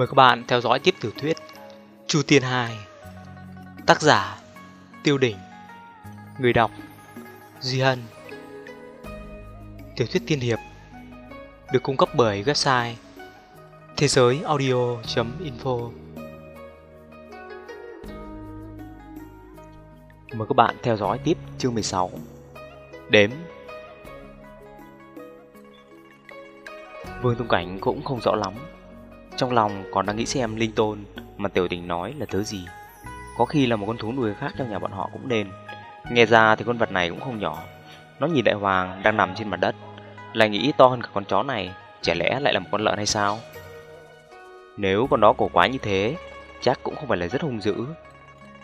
Mời các bạn theo dõi tiếp tiểu thuyết Chu Tiên 2 Tác giả Tiêu Đỉnh Người đọc Duy Hân. Tiểu thuyết tiên hiệp Được cung cấp bởi website Thế giới audio.info Mời các bạn theo dõi tiếp chương 16 Đếm. Vương Tung Cảnh cũng không rõ lắm trong lòng còn đang nghĩ xem linh tôn mà tiểu tình nói là thứ gì. Có khi là một con thú nuôi khác trong nhà bọn họ cũng nên. Nghe ra thì con vật này cũng không nhỏ. Nó nhìn đại hoàng đang nằm trên mặt đất, lại nghĩ to hơn cả con chó này, chả lẽ lại là một con lợn hay sao? Nếu con đó cổ quá như thế, chắc cũng không phải là rất hung dữ.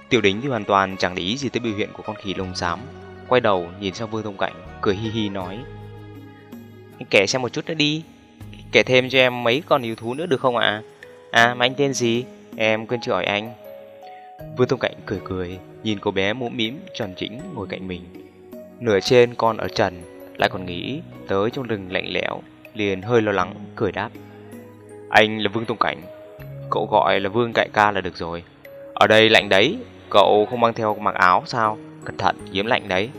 Tiểu đính thì hoàn toàn chẳng để ý gì tới biểu hiện của con khỉ lông xám. Quay đầu nhìn sang Vương Thông Cảnh, cười hi hi nói. anh Kể xem một chút nữa đi, Kể thêm cho em mấy con yêu thú nữa được không ạ? À? à mà anh tên gì? Em quên chưa hỏi anh. Vương Tông Cảnh cười cười, nhìn cô bé mũm mĩm tròn chỉnh ngồi cạnh mình. Nửa trên con ở trần, lại còn nghĩ tới trong rừng lạnh lẽo, liền hơi lo lắng, cười đáp. Anh là Vương Tông Cảnh, cậu gọi là Vương Cại Ca là được rồi. Ở đây lạnh đấy, cậu không mang theo mặc áo sao? Cẩn thận, nhiễm lạnh đấy.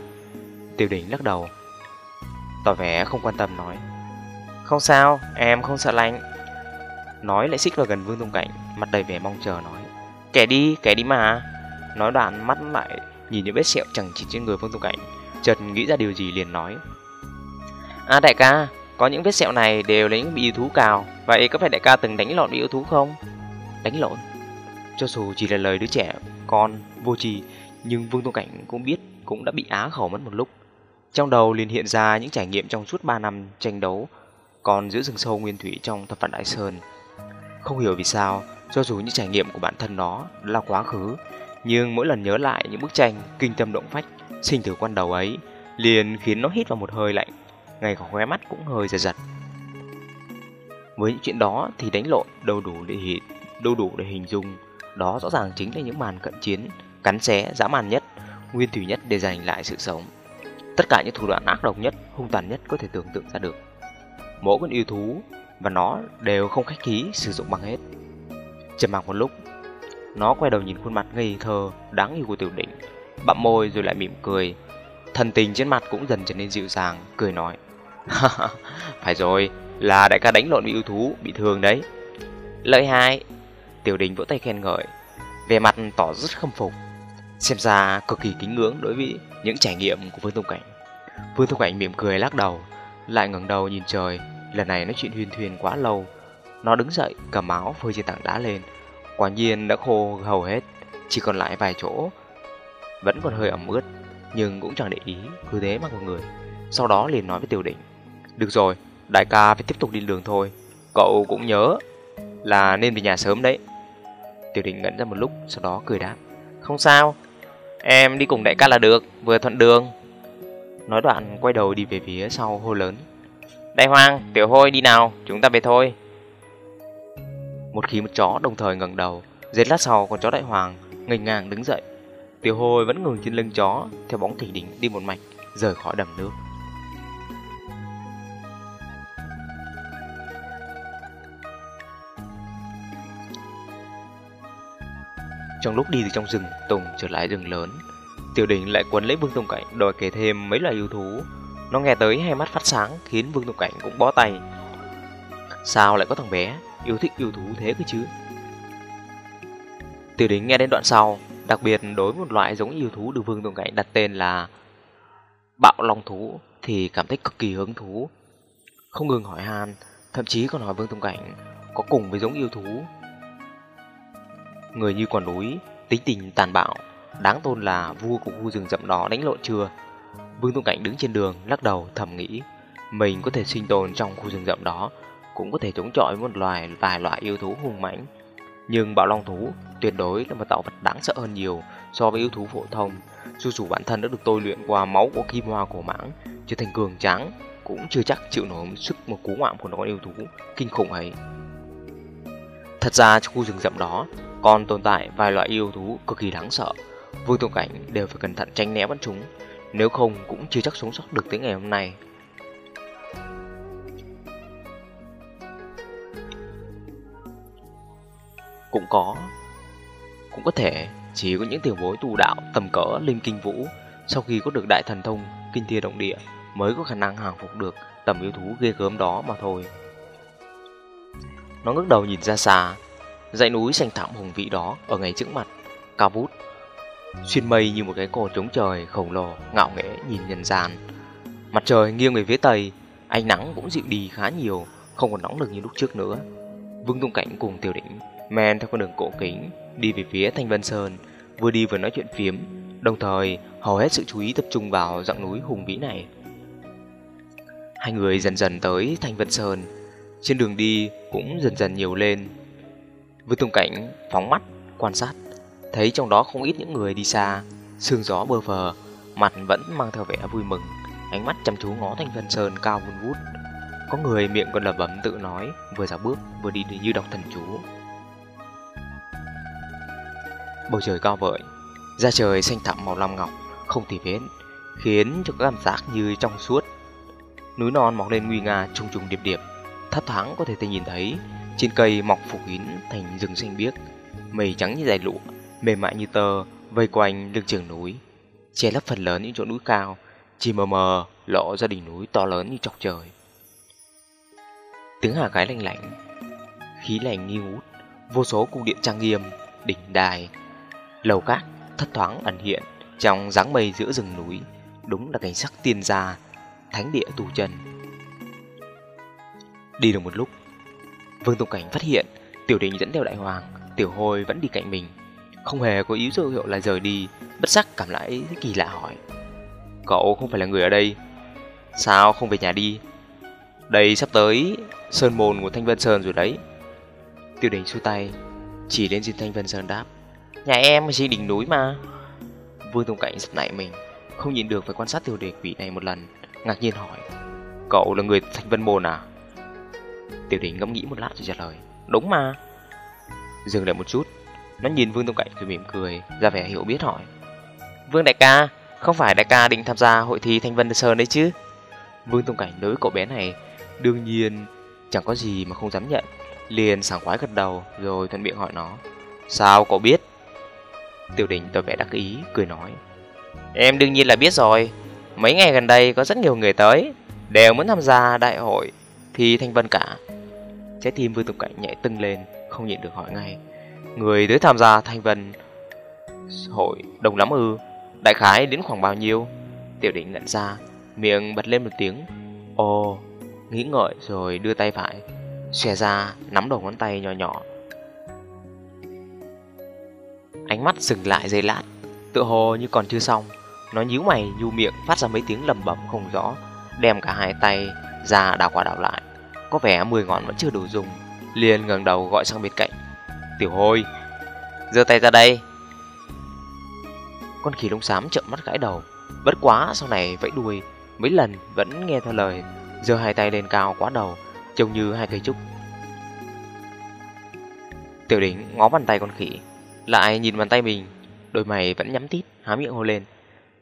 Tiêu đỉnh lắc đầu, tỏ vẻ không quan tâm nói. Không sao, em không sợ lạnh. Nói lại xích vào gần Vương Tùng Cảnh, mặt đầy vẻ mong chờ nói. Kẻ đi, kẻ đi mà. Nói đoạn mắt lại, nhìn những vết sẹo chẳng chỉ trên người Vương Tùng Cảnh, chợt nghĩ ra điều gì liền nói. À đại ca, có những vết sẹo này đều là những bị yêu thú cào, vậy có phải đại ca từng đánh lộn bị yêu thú không? Đánh lộn? Cho dù chỉ là lời đứa trẻ, con, vô trì, nhưng Vương Tùng Cảnh cũng biết cũng đã bị á khẩu mất một lúc. Trong đầu liền hiện ra những trải nghiệm trong suốt 3 năm tranh đấu còn giữ rừng sâu nguyên thủy trong thập vạn đại sơn. Không hiểu vì sao, cho dù những trải nghiệm của bản thân nó là quá khứ, nhưng mỗi lần nhớ lại những bức tranh kinh tâm động phách sinh từ quan đầu ấy, liền khiến nó hít vào một hơi lạnh, ngay cả khóe mắt cũng hơi giật giật. Với những chuyện đó thì đánh lộn đâu đủ để hình đâu đủ để hình dung, đó rõ ràng chính là những màn cận chiến, cắn xé, dã man nhất, nguyên thủy nhất để giành lại sự sống. Tất cả những thủ đoạn ác độc nhất, hung tàn nhất có thể tưởng tượng ra được mỗi con yêu thú và nó đều không khách khí sử dụng bằng hết. Trầm mặc một lúc, nó quay đầu nhìn khuôn mặt ngây thơ, đáng yêu của tiểu định, bặm môi rồi lại mỉm cười. Thần tình trên mặt cũng dần trở nên dịu dàng, cười nói. Phải rồi, là đại ca đánh lộn bị yêu thú, bị thương đấy. Lợi hai, tiểu đình vỗ tay khen ngợi, về mặt tỏ rất khâm phục. Xem ra cực kỳ kính ngưỡng đối với những trải nghiệm của Vương Tông Cảnh. Vương Tông Cảnh mỉm cười lắc đầu, lại ngẩng đầu nhìn trời, lần này nói chuyện huyên thuyền quá lâu. Nó đứng dậy, cầm áo phơi trên tảng đá lên. Quả nhiên đã khô hầu hết, chỉ còn lại vài chỗ. Vẫn còn hơi ẩm ướt, nhưng cũng chẳng để ý, cứ thế mà một người. Sau đó liền nói với Tiểu Định. Được rồi, đại ca phải tiếp tục đi đường thôi. Cậu cũng nhớ là nên về nhà sớm đấy. Tiểu Định ngẩn ra một lúc, sau đó cười đáp. Không sao, em đi cùng đại ca là được, vừa thuận đường. Nói đoạn quay đầu đi về phía sau hô lớn. Đại hoàng, tiểu hôi đi nào, chúng ta về thôi. Một khi một chó đồng thời ngẩng đầu Giết lát sau con chó đại hoàng ngây ngang đứng dậy. Tiểu hôi vẫn ngừng trên lưng chó Theo bóng thỉnh đỉnh đi một mạch Rời khỏi đầm nước. Trong lúc đi từ trong rừng Tùng trở lại rừng lớn. Tiểu Đỉnh lại quấn lấy Vương Tùng Cảnh đòi kể thêm mấy loài yêu thú. Nó nghe tới hai mắt phát sáng khiến Vương Tùng Cảnh cũng bó tay. Sao lại có thằng bé yêu thích yêu thú thế cơ chứ? Tiểu Đỉnh nghe đến đoạn sau, đặc biệt đối với một loại giống yêu thú được Vương Tùng Cảnh đặt tên là Bạo Long Thú thì cảm thấy cực kỳ hứng thú. Không ngừng hỏi han, thậm chí còn hỏi Vương Tùng Cảnh có cùng với giống yêu thú. Người như quả núi, tính tình tàn bạo, Đáng tôn là vua của khu rừng rậm đó đánh lộn chưa? Vương Tung Cảnh đứng trên đường, lắc đầu, thầm nghĩ, Mình có thể sinh tồn trong khu rừng rậm đó, Cũng có thể chống chọi với một loài, vài loại yêu thú hung mãnh. Nhưng bạo long thú tuyệt đối là một tạo vật đáng sợ hơn nhiều so với yêu thú phổ thông. Dù dù bản thân đã được tôi luyện qua máu của kim hoa cổ mãng, Trở thành cường tráng, Cũng chưa chắc chịu nổi sức một cú ngoạm của nó yêu thú kinh khủng ấy. Thật ra trong khu rừng rậm đó còn tồn tại vài loại yêu thú cực kỳ đáng sợ. Vương Tùng Cảnh đều phải cẩn thận tránh né bọn chúng, Nếu không cũng chưa chắc sống sót được tới ngày hôm nay. Cũng có Cũng có thể chỉ có những tiểu bối tu đạo tầm cỡ linh kinh vũ Sau khi có được đại thần thông, kinh thiên động địa Mới có khả năng hàng phục được tầm yêu thú ghê gớm đó mà thôi. Nó ngước đầu nhìn ra xa, Dãy núi xanh thẳm hùng vĩ đó ở ngay trước mặt, Cao vút. Xuyên mây như một cái cột trống trời khổng lồ Ngạo nghễ nhìn nhân gian Mặt trời nghiêng về phía tây Ánh nắng cũng dịu đi khá nhiều Không còn nóng được như lúc trước nữa Vương Tung Cảnh cùng Tiểu Đỉnh men theo con đường cổ kính đi về phía Thanh Vân Sơn, vừa đi vừa nói chuyện phiếm, đồng thời hầu hết sự chú ý tập trung vào dãng núi hùng vĩ này. Hai người dần dần tới Thanh Vân Sơn, trên đường đi cũng dần dần nhiều lên. Vương Tung Cảnh phóng mắt quan sát, thấy trong đó không ít những người đi xa, sương gió bơ phờ, mặt vẫn mang theo vẻ vui mừng, ánh mắt chăm chú ngó Thanh Vân Sơn cao vun vút. Có người miệng còn lẩm bẩm tự nói, vừa dạo bước vừa đi như đọc thần chú. Bầu trời cao vợi, da trời xanh thẳm màu lam ngọc, không tì vết, khiến cho cảm giác như trong suốt. Núi non mọc lên nguy nga trùng trùng điệp điệp, thấp thoáng có thể nhìn thấy trên cây mọc phủ kín thành rừng xanh biếc, mây trắng như dài lụa, mềm mại như tơ, vây quanh lưng chừng núi, che lấp phần lớn những chỗ núi cao, chỉ mờ mờ lộ ra đỉnh núi to lớn như chọc trời. Tiếng hà gái lạnh lạnh, khí lạnh nghi ngút, vô số cung điện trang nghiêm, đỉnh đài, lầu cát thất thoáng ẩn hiện trong dáng mây giữa rừng núi, đúng là cảnh sắc tiên gia, thánh địa tù chân. Đi được một lúc, Vương Tùng Cảnh phát hiện Tiểu Đình dẫn theo Đại Hoàng, Tiểu Hôi vẫn đi cạnh mình, không hề có ý dấu hiệu là rời đi, bất sắc cảm lại kỳ lạ hỏi: "Cậu không phải là người ở đây, sao không về nhà đi? Đây sắp tới sơn môn của Thanh Vân Sơn rồi đấy." tiêu Đình xua tay, chỉ lên trên Thanh Vân Sơn đáp: Nhà em trên đỉnh núi mà. Vương Tùng Cảnh giật nảy mình Không nhìn được phải quan sát tiêu đề quỷ này một lần Ngạc nhiên hỏi. Cậu là người Thanh Vân Môn à? Tiểu đình ngẫm nghĩ một lát rồi trả lời. Đúng mà. Dừng lại một chút. Nó nhìn Vương Tùng Cảnh rồi mỉm cười ra vẻ hiểu biết hỏi. Vương Đại ca Không phải Đại ca định tham gia hội thi Thanh Vân Sơn đấy chứ? Vương Tùng Cảnh đối với cậu bé này Đương nhiên chẳng có gì mà không dám nhận. Liền sảng khoái gật đầu Rồi thuận miệng hỏi nó. Sao cậu biết? Tiểu đình tỏ vẻ đắc ý, cười nói. Em đương nhiên là biết rồi. Mấy ngày gần đây có rất nhiều người tới Đều muốn tham gia đại hội Thì thanh vân cả. Trái tim Vương Tùng Cảnh nhảy tưng lên Không nhịn được hỏi ngay. Người tới tham gia thanh vân Hội đông lắm ư Đại khái đến khoảng bao nhiêu? Tiểu đỉnh ngẩn ra, Miệng bật lên một tiếng. Ồ, Nghĩ ngợi rồi đưa tay phải, Xòe ra nắm đầu ngón tay nhỏ nhỏ. Ánh mắt dừng lại giây lát tự hồ như còn chưa xong. Nó nhíu mày, nhu miệng phát ra mấy tiếng lầm bầm không rõ, Đem cả hai tay ra đảo qua đảo lại. Có vẻ 10 ngón vẫn chưa đủ dùng, Liền ngẩng đầu gọi sang bên cạnh. Tiểu hôi. Giơ tay ra đây. Con khỉ lông xám trợn mắt gãi đầu. Bất quá sau này vẫy đuôi Mấy lần vẫn nghe theo lời giơ hai tay lên cao quá đầu Trông như hai cây trúc. Tiểu đỉnh ngó bàn tay con khỉ lại nhìn bàn tay mình Đôi mày vẫn nhắm tít Há miệng hô lên.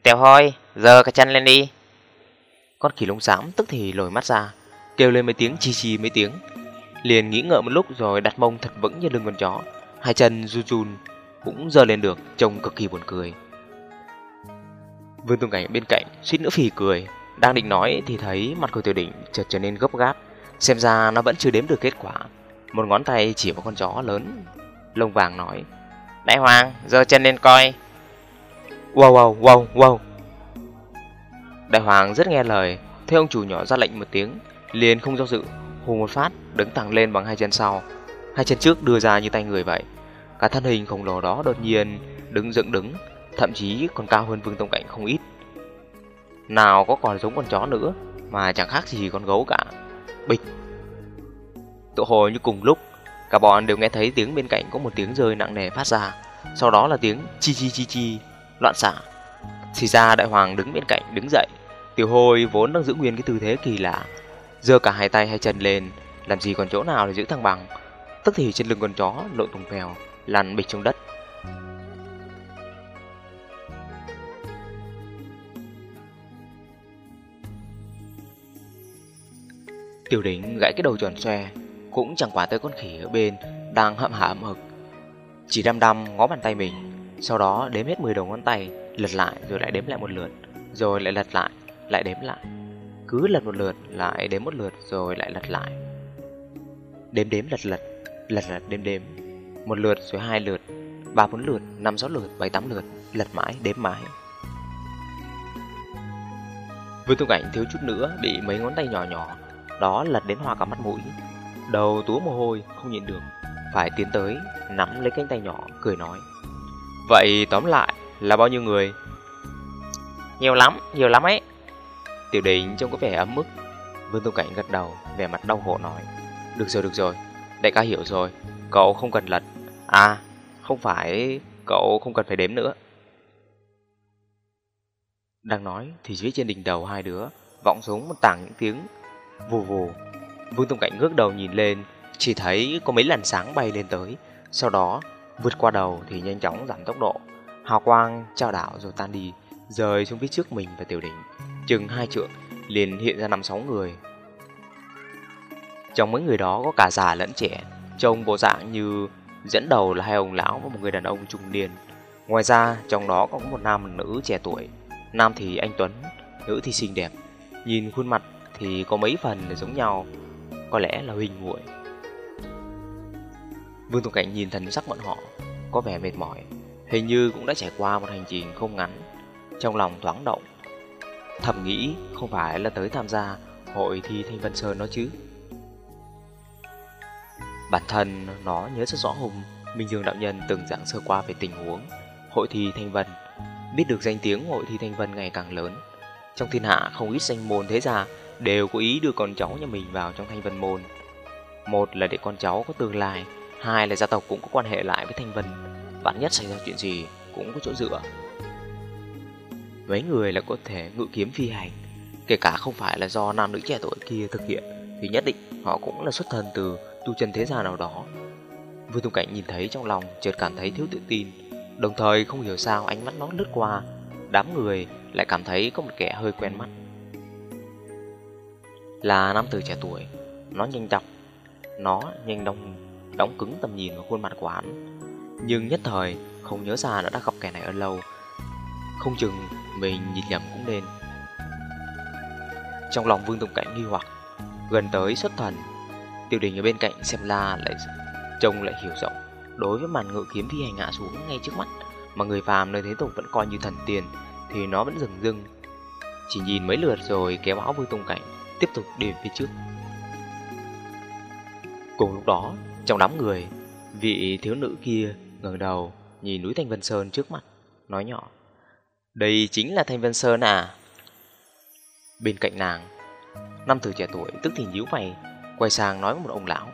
Tèo hoi Giờ cả chân lên đi. Con khỉ lông xám tức thì lồi mắt ra Kêu lên mấy tiếng chi chi mấy tiếng Liền nghĩ ngợi một lúc rồi đặt mông thật vững như lưng con chó Hai chân run run Cũng dơ lên được Trông cực kỳ buồn cười Vương Tùng Cảnh bên cạnh suýt nữa phì cười Đang định nói thì thấy mặt của tiểu đỉnh chợt trở nên gấp gáp Xem ra nó vẫn chưa đếm được kết quả Một ngón tay chỉ vào con chó lớn Lông vàng nói Đại Hoàng, giơ chân lên coi. Wow wow wow wow. Đại Hoàng rất nghe lời, thấy ông chủ nhỏ ra lệnh một tiếng, liền không do dự, hù một phát, đứng thẳng lên bằng hai chân sau. Hai chân trước đưa ra như tay người vậy. Cả thân hình khổng lồ đó đột nhiên đứng dựng đứng, thậm chí còn cao hơn Vương Tông Cảnh không ít. Nào có còn giống con chó nữa, mà chẳng khác gì con gấu cả. Bịch. Tụ hồ như cùng lúc, Cả bọn đều nghe thấy tiếng bên cạnh có một tiếng rơi nặng nề phát ra Sau đó là tiếng chi chi chi chi Loạn xạ Thì ra đại hoàng đứng bên cạnh đứng dậy Tiểu hôi vốn đang giữ nguyên cái tư thế kỳ lạ giơ cả hai tay hai chân lên Làm gì còn chỗ nào để giữ thăng bằng. Tức thì trên lưng con chó lộn tùng phèo Lăn bịch trong đất. Tiểu đỉnh gãy cái đầu tròn xoe cũng chẳng quá tới con khỉ ở bên đang hậm hả ẩm hực. Chỉ đăm đăm ngó bàn tay mình Sau đó đếm hết 10 đầu ngón tay Lật lại rồi lại đếm lại một lượt Rồi lại lật lại, lại đếm lại. Cứ lật một lượt, lại đếm một lượt Rồi lại lật lại Đếm đếm lật lật, lật lật đếm đếm Một lượt rồi hai lượt ba bốn lượt, năm sáu lượt, bảy tám lượt Lật mãi, đếm mãi Vương Tung ảnh thiếu chút nữa bị mấy ngón tay nhỏ nhỏ đó lật đến hoa cả mắt mũi. Đầu túa mồ hôi không nhịn được, phải tiến tới nắm lấy cánh tay nhỏ cười nói: "Vậy tóm lại là bao nhiêu người?" "Nhiều lắm, nhiều lắm ấy." Tiểu Đình trông có vẻ ấm mức Vương tông Cảnh gật đầu, vẻ mặt đau khổ nói: "Được rồi, được rồi, đại ca hiểu rồi, cậu không cần lật. À, không phải cậu không cần phải đếm nữa." Đang nói thì dưới trên đỉnh đầu hai đứa vọng xuống một tảng những tiếng vù vù. Vương Tông Cảnh ngước đầu nhìn lên, chỉ thấy có mấy làn sáng bay lên tới, sau đó vượt qua đầu thì nhanh chóng giảm tốc độ. Hào quang trao đảo rồi tan đi, rời xuống phía trước mình và tiểu đỉnh. Chừng hai trượng liền hiện ra năm sáu người. Trong mấy người đó có cả già lẫn trẻ, trông bộ dạng như dẫn đầu là hai ông lão và một người đàn ông trung niên. Ngoài ra, trong đó có một nam một nữ trẻ tuổi, nam thì anh Tuấn, nữ thì xinh đẹp. Nhìn khuôn mặt thì có mấy phần là giống nhau, có lẽ là huynh muội. Vương Tùng Cảnh nhìn thần sắc bọn họ, có vẻ mệt mỏi, hình như cũng đã trải qua một hành trình không ngắn, trong lòng thoáng động. Thầm nghĩ không phải là tới tham gia hội thi Thanh Vân Sơn đó chứ. Bản thân nó nhớ rất rõ hùng Minh Dương Đạo Nhân từng giảng sơ qua về tình huống hội thi Thanh Vân, biết được danh tiếng hội thi Thanh Vân ngày càng lớn. Trong thiên hạ không ít danh môn thế gia đều có ý đưa con cháu nhà mình vào trong thanh vân môn. Một là để con cháu có tương lai, hai là gia tộc cũng có quan hệ lại với thanh vân, vạn nhất xảy ra chuyện gì cũng có chỗ dựa. Mấy người là có thể ngự kiếm phi hành, kể cả không phải là do nam nữ trẻ tuổi kia thực hiện, thì nhất định họ cũng là xuất thân từ tu chân thế gia nào đó. Vương Tùng Cảnh nhìn thấy trong lòng chợt cảm thấy thiếu tự tin, đồng thời không hiểu sao ánh mắt nó lướt qua, đám người lại cảm thấy có một kẻ hơi quen mắt. Là nam tử trẻ tuổi Nó nhanh đọc Nó nhanh đóng đóng cứng tầm nhìn vào khuôn mặt của hắn. Nhưng nhất thời không nhớ ra nó đã gặp kẻ này ở lâu. Không chừng mình nhìn nhầm cũng nên. Trong lòng Vương Tùng Cảnh nghi hoặc Gần tới xuất thần Tiêu đình ở bên cạnh xem la lại Trông lại hiểu rộng. Đối với màn ngự kiếm phi hành hạ xuống ngay trước mắt Mà người phàm nơi thế tục vẫn coi như thần tiền Thì nó vẫn dừng dưng Chỉ nhìn mấy lượt rồi kéo áo Vương Tùng Cảnh tiếp tục đi phía trước. Cùng lúc đó, trong đám người, vị thiếu nữ kia ngẩng đầu nhìn núi Thanh Vân Sơn trước mặt, nói nhỏ: "Đây chính là Thanh Vân Sơn à?" Bên cạnh nàng, năm tử trẻ tuổi tức thì nhíu mày, quay sang nói với một ông lão: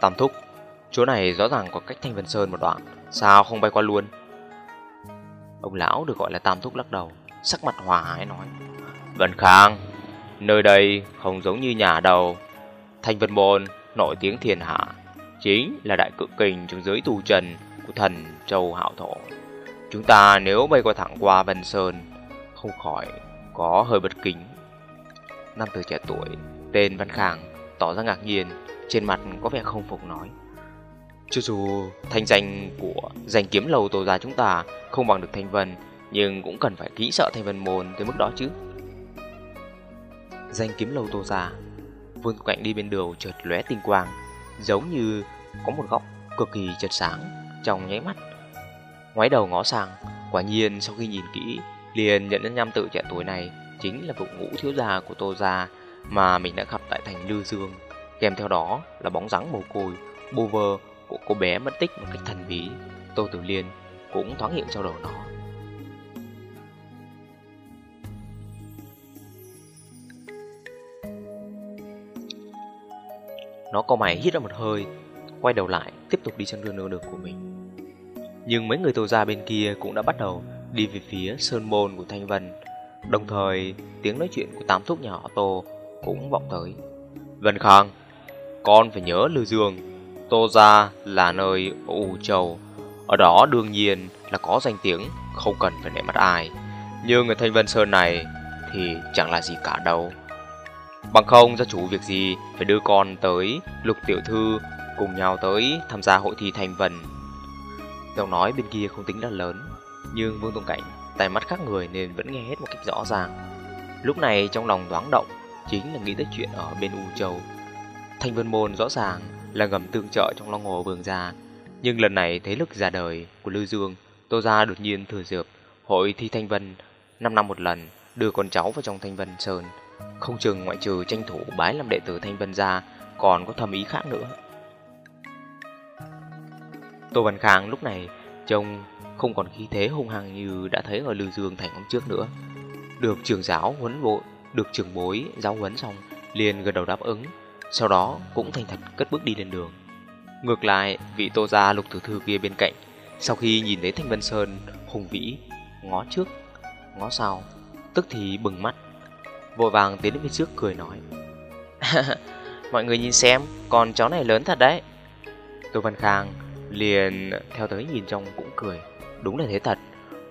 "Tam thúc, chỗ này rõ ràng có cách Thanh Vân Sơn một đoạn, sao không bay qua luôn?" Ông lão được gọi là Tam thúc lắc đầu, sắc mặt hòa ái nói: "Vân Khang, Nơi đây không giống như nhà đầu. Thanh Vân Môn nổi tiếng thiên hạ, chính là đại cự kình trong giới tu trần của thần Châu Hạo Thổ. Chúng ta nếu bay qua thẳng qua Vân Sơn, không khỏi có hơi bất kính. Nam tử trẻ tuổi, tên Văn Khang, tỏ ra ngạc nhiên, trên mặt có vẻ không phục nói. Cho dù thanh danh của danh kiếm lầu tổ gia chúng ta không bằng được Thanh Vân, nhưng cũng cần phải kỹ sợ Thanh Vân Môn tới mức đó chứ danh kiếm lâu tô già. Vương Cạnh đi bên đường chợt lóe tinh quang, giống như có một góc cực kỳ chợt sáng trong nháy mắt. Ngoái đầu ngó sang, quả nhiên sau khi nhìn kỹ, liền nhận ra nham tự trẻ tuổi này chính là vụ ngũ thiếu gia của Tô gia mà mình đã gặp tại thành Lư Dương. Kèm theo đó là bóng dáng mồ côi, bô vơ của cô bé mất tích một cách thần bí. Tô Tử Liên cũng thoáng hiện trong đầu nó. Nó co mày hít ra một hơi, quay đầu lại, tiếp tục đi trên đường nửa đường của mình. Nhưng mấy người tô gia bên kia cũng đã bắt đầu đi về phía sơn môn của Thanh Vân. Đồng thời, tiếng nói chuyện của tám thúc nhà họ Tô cũng vọng tới. Vân Khang, con phải nhớ Lư Dương, Tô Gia là nơi ủ Châu. Ở đó đương nhiên là có danh tiếng, không cần phải nể mặt ai. Nhưng ở Thanh Vân Sơn này thì chẳng là gì cả đâu. Bằng không gia chủ việc gì phải đưa con tới lục tiểu thư cùng nhau tới tham gia hội thi thành vần. Giọng nói bên kia không tính là lớn, nhưng Vương Tông Cảnh tài mắt khác người nên vẫn nghe hết một cách rõ ràng. Lúc này trong lòng thoáng động, chính là nghĩ tới chuyện ở bên U Châu. Thanh Vân Môn rõ ràng là ngầm tương trợ trong Long Hồ Vương gia, nhưng lần này thế lực ra đời của Lưu Dương, Tô gia đột nhiên thừa dược hội thi Thanh Vân 5 năm một lần đưa con cháu vào trong Thanh Vân Sơn, không chừng ngoại trừ tranh thủ bái làm đệ tử Thanh Vân gia, còn có thầm ý khác nữa. Tô Văn Khang lúc này trông không còn khí thế hung hăng như đã thấy ở Lưu Dương thành hôm trước nữa. Được trưởng giáo huấn bộ, được trưởng bối giáo huấn xong, liền gật đầu đáp ứng, sau đó cũng thành thật cất bước đi lên đường. Ngược lại, vị Tô gia lục tử thư kia bên cạnh, sau khi nhìn thấy Thanh Vân Sơn hùng vĩ, ngó trước, ngó sau, tức thì bừng mắt, vội vàng tiến đến phía trước cười nói: "Mọi người nhìn xem, con chó này lớn thật đấy." Tô Văn Khang liền theo tới nhìn trong cũng cười. Đúng là thế thật.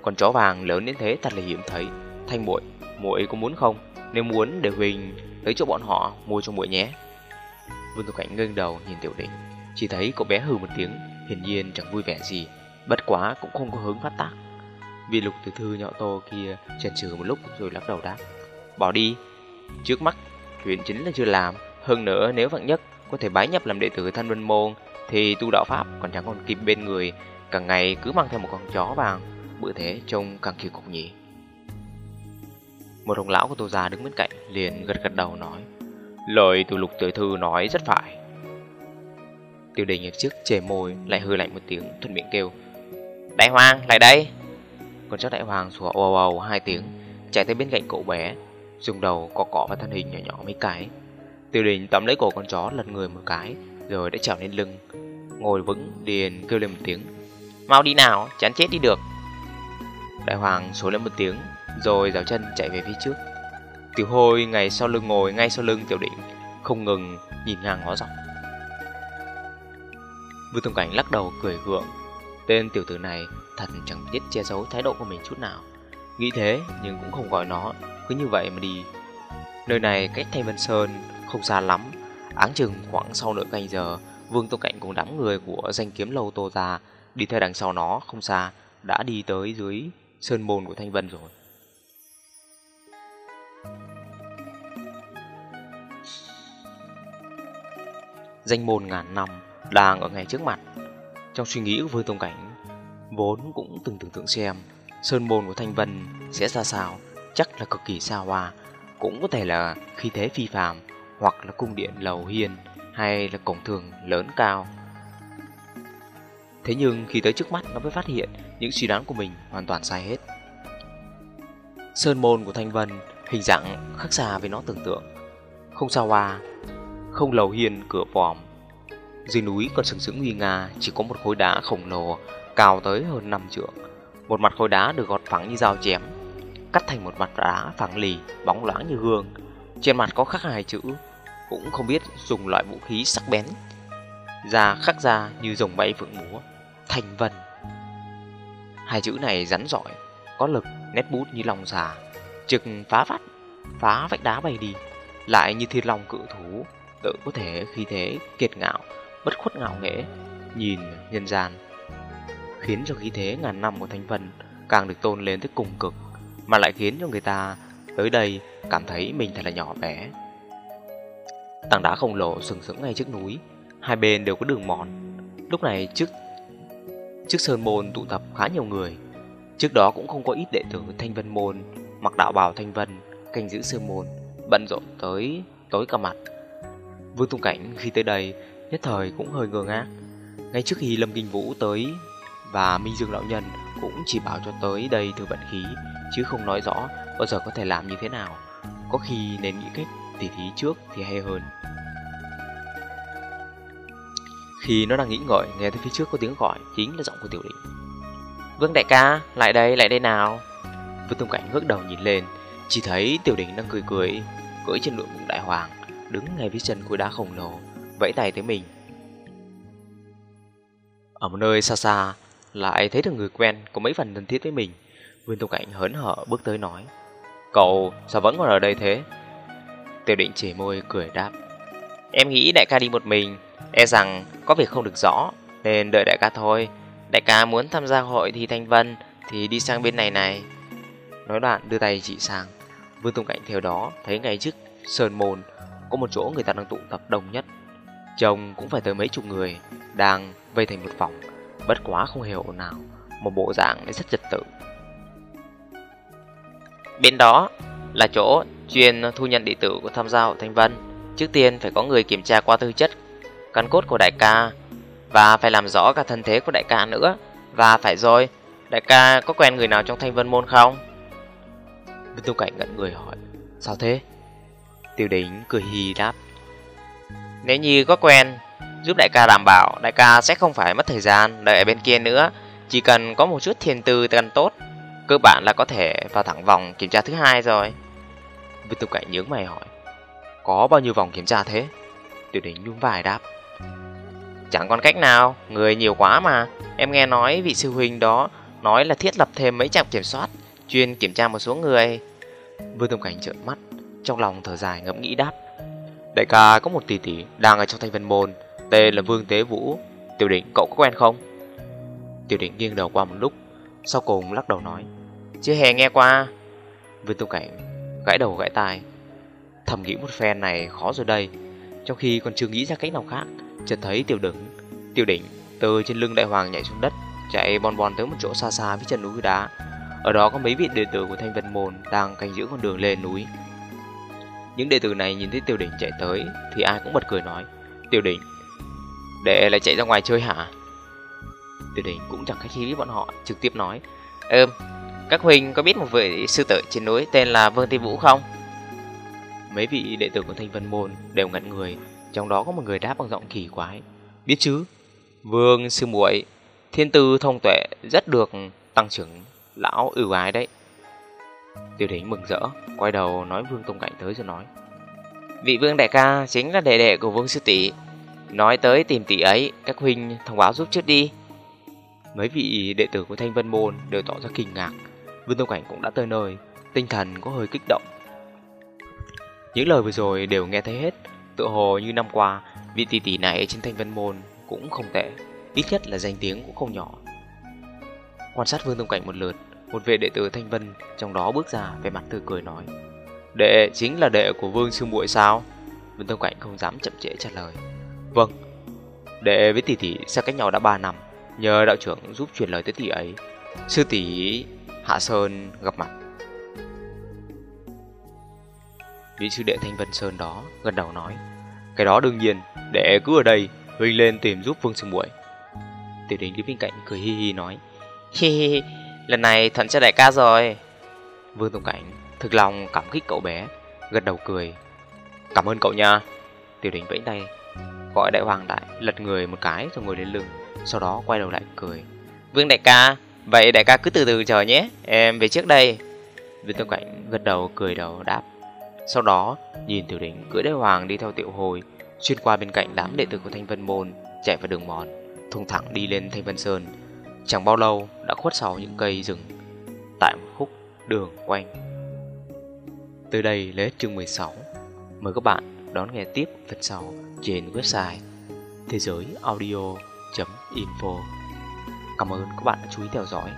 Con chó vàng lớn đến thế thật là hiếm thấy. Thanh muội muội có muốn không? Nếu muốn để huỳnh tới cho bọn họ mua cho muội nhé. Vương tục cảnh ngưng đầu nhìn tiểu định. Chỉ thấy cậu bé hừ một tiếng, hiển nhiên chẳng vui vẻ gì. Bất quá cũng không có hứng phát tác. Vì lục tiểu thư nhỏ tô kia chần chừ một lúc rồi lắc đầu đáp. Bỏ đi. Trước mắt, chuyện chính là chưa làm. Hơn nữa nếu vạn nhất có thể bái nhập làm đệ tử thanh vân môn thì tu đạo pháp còn chẳng còn kịp bên người càng ngày cứ mang theo một con chó vàng, bữa thế trông càng kỳ cục nhỉ. Một ông lão của tô già đứng bên cạnh liền gật gật đầu nói, lời từ lục tiểu thư nói rất phải. Tiêu đình nhật trước, chề môi, lại hư lạnh một tiếng, thuận miệng kêu, đại hoàng, lại đây. Con chó đại hoàng sủa ồ ồ hai tiếng, chạy tới bên cạnh cậu bé, dùng đầu cọ cọ vào thân hình nhỏ nhỏ mấy cái. Tiêu đình tóm lấy cổ con chó lật người một cái rồi đã trèo lên lưng, ngồi vững điền kêu lên một tiếng. Mau đi nào, chán chết đi được. Đại hoàng số lên một tiếng, rồi dào chân chạy về phía trước. Tiểu hôi ngày sau lưng ngồi ngay sau lưng tiểu định không ngừng nhìn ngang ngó dọc. Vương tông cảnh lắc đầu cười gượng, tên tiểu tử này thật chẳng biết che giấu thái độ của mình chút nào. Nghĩ thế nhưng cũng không gọi nó, cứ như vậy mà đi. Nơi này cách thanh vân sơn không xa lắm áng chừng khoảng sau nửa canh giờ Vương Tông Cạnh cùng đám người của danh kiếm lâu tô ra đi theo đằng sau nó không xa, đã đi tới dưới sơn môn của Thanh Vân rồi. Danh môn ngàn năm đang ở ngay trước mặt. Trong suy nghĩ của Vương Tông Cảnh, vốn cũng từng tưởng tượng xem sơn môn của Thanh Vân sẽ ra sao, chắc là cực kỳ xa hoa, cũng có thể là khi thế phi phàm hoặc là cung điện lầu hiên hay là cổng thường lớn cao. Thế nhưng khi tới trước mắt nó mới phát hiện những suy đoán của mình hoàn toàn sai hết. Sơn môn của Thanh Vân hình dạng khác xa với nó tưởng tượng. Không sao hoa, không lầu hiên cửa vòm. Dưới núi còn sừng sững nguy nga chỉ có một khối đá khổng lồ cao tới hơn 5 trượng. Một mặt khối đá được gọt phẳng như dao chém, cắt thành một mặt đá phẳng lì, bóng loáng như gương. Trên mặt có khắc hai chữ, cũng không biết dùng loại vũ khí sắc bén. Ra khắc ra như rồng bay phượng múa, thành vân hai chữ này rắn giỏi, có lực, nét bút như lòng xà trực phá vắt phá vách đá bay đi, lại như thiên long cự thú. Tự có thể khi thế kiệt ngạo, bất khuất ngạo nghễ, nhìn nhân gian. Khiến cho khí thế ngàn năm của thanh vân càng được tôn lên tới cùng cực, mà lại khiến cho người ta tới đây cảm thấy mình thật là nhỏ bé Tảng đá khổng lồ sừng sững ngay trước núi, hai bên đều có đường mòn. Lúc này trước trước sơn môn tụ tập khá nhiều người. Trước đó cũng không có ít đệ tử Thanh Vân môn mặc đạo bào Thanh Vân canh giữ sơn môn, bận rộn tới tối cả mặt. Vương Tung Cảnh khi tới đây nhất thời cũng hơi ngơ ngác. Ngay trước khi Lâm Kinh Vũ tới và Minh Dương lão nhân cũng chỉ bảo cho tới đây thử vận khí chứ không nói rõ bao giờ có thể làm như thế nào. Có khi nên nghĩ cách tỉ thí trước thì hay hơn. Khi nó đang nghĩ ngợi, nghe thấy phía trước có tiếng gọi, chính là giọng của Tiểu Định. Vương đại ca, lại đây, lại đây nào. Vương Tông Cảnh ngước đầu nhìn lên, chỉ thấy Tiểu Đình đang cười cười, cưỡi trên lụa bụng đại hoàng, đứng ngay phía chân khối đá khổng lồ, vẫy tay tới mình. Ở một nơi xa xa, lại thấy được người quen có mấy phần thân thiết với mình. Vương Tông Cảnh hớn hở bước tới nói, Cậu sao vẫn còn ở đây thế? Tiểu định chỉ môi cười đáp Em nghĩ đại ca đi một mình E rằng có việc không được rõ Nên đợi đại ca thôi. Đại ca muốn tham gia hội thi thanh vân Thì đi sang bên này này. Nói đoạn đưa tay chỉ sang. Vương Tùng Cảnh theo đó thấy ngay trước Sơn Môn Có một chỗ người ta đang tụ tập đông nhất. Trông cũng phải tới mấy chục người Đang vây thành một vòng Bất quá không hiểu nào Một bộ dạng rất trật tự. Bên đó là chỗ chuyên thu nhận đệ tử của tham gia hội Thanh Vân. Trước tiên phải có người kiểm tra qua tư chất, căn cốt của đại ca và phải làm rõ cả thân thế của đại ca nữa. Và phải rồi, đại ca có quen người nào trong Thanh Vân môn không? Vân Tu Cảnh ngận người hỏi, sao thế? Tiêu đính cười hì đáp. Nếu như có quen, giúp đại ca đảm bảo đại ca sẽ không phải mất thời gian đợi ở bên kia nữa. Chỉ cần có một chút thiền tư cần tốt, cơ bản là có thể vào thẳng vòng kiểm tra thứ hai rồi. Vân Tu Cảnh nhướng mày hỏi, có bao nhiêu vòng kiểm tra thế? tiểu đỉnh nhún vai đáp. Chẳng còn cách nào, người nhiều quá mà. Em nghe nói vị sư huynh đó nói là thiết lập thêm mấy trạm kiểm soát, chuyên kiểm tra một số người. Vương Tông Cảnh trợn mắt, trong lòng thở dài ngẫm nghĩ đáp. Đại ca có một tỷ tỷ đang ở trong thanh vân môn, tên là Vương Tế Vũ. Tiểu đỉnh cậu có quen không? Tiểu đỉnh nghiêng đầu qua một lúc, sau cùng lắc đầu nói. Chưa hề nghe qua. Vương Tông Cảnh gãi đầu gãi tai. Thầm nghĩ một phen này khó rồi đây, trong khi còn chưa nghĩ ra cách nào khác, chợt thấy tiểu đứng tiểu đỉnh từ trên lưng đại hoàng nhảy xuống đất, chạy bon bon tới một chỗ xa xa phía chân núi đá. Ở đó có mấy vị đệ tử của Thanh Vân Môn đang canh giữ con đường lên núi. Những đệ tử này nhìn thấy Tiểu Đỉnh chạy tới thì ai cũng bật cười nói: "Tiểu Đỉnh, đệ lại chạy ra ngoài chơi hả?" Tiểu Đỉnh cũng chẳng khách khí với bọn họ, trực tiếp nói: Ơm các huynh có biết một vị sư tử trên núi tên là Vương Ti Vũ không?" Mấy vị đệ tử của Thanh Vân Môn đều ngẩn người, trong đó có một người đáp bằng giọng kỳ quái: "Biết chứ, Vương sư muội, thiên tư thông tuệ rất được tăng trưởng lão ưu ái đấy." Tiêu Đỉnh mừng rỡ, quay đầu nói Vương Tông Cảnh tới rồi nói. Vị Vương đại ca chính là đệ đệ của Vương sư tỷ. Nói tới tìm tỷ ấy, các huynh thông báo giúp trước đi. Mấy vị đệ tử của Thanh Vân Môn đều tỏ ra kinh ngạc. Vương Tông Cảnh cũng đã tới nơi, tinh thần có hơi kích động. Những lời vừa rồi đều nghe thấy hết, tự hồ như năm qua, vị tỷ tỷ này trên Thanh Vân Môn cũng không tệ, ít nhất là danh tiếng cũng không nhỏ. Quan sát Vương Tông Cảnh một lượt, một vệ đệ tử Thanh Vân trong đó bước ra về mặt tươi cười nói Đệ chính là đệ của Vương Sư muội sao? Vương Tông Cảnh không dám chậm trễ trả lời Vâng Đệ với tỷ tỷ xa cách nhau đã 3 năm Nhờ đạo trưởng giúp truyền lời tới tỷ ấy Sư tỷ Hạ Sơn gặp mặt. Vị sư đệ Thanh Vân Sơn đó gần đầu nói, Cái đó đương nhiên Đệ cứ ở đây, Huynh lên tìm giúp Vương Sư muội. Tiểu đình đứng bên cạnh cười hi hi nói, Hi hi Lần này thuận cho đại ca rồi. Vương tổng Cảnh thực lòng cảm kích cậu bé, Gật đầu cười, Cảm ơn cậu nha. Tiểu đình vẫy tay, Gọi đại hoàng đại lật người một cái rồi ngồi lên lưng, Sau đó quay đầu lại cười, Vương đại ca Vậy đại ca cứ từ từ chờ nhé. Em về trước đây. Viên Tông Cảnh gật đầu, cười đầu, đáp. Sau đó, nhìn tiểu đình cưỡi đế hoàng đi theo tiểu hồi, Xuyên qua bên cạnh đám đệ tử của Thanh Vân Môn, Chạy vào đường mòn Thùng thẳng đi lên Thanh Vân Sơn. Chẳng bao lâu, đã khuất sau những cây rừng Tại một khúc đường quanh. Từ đây lấy hết chương 16 Mời các bạn đón nghe tiếp phần sau trên website thế giới audio.info Cảm ơn các bạn đã chú ý theo dõi.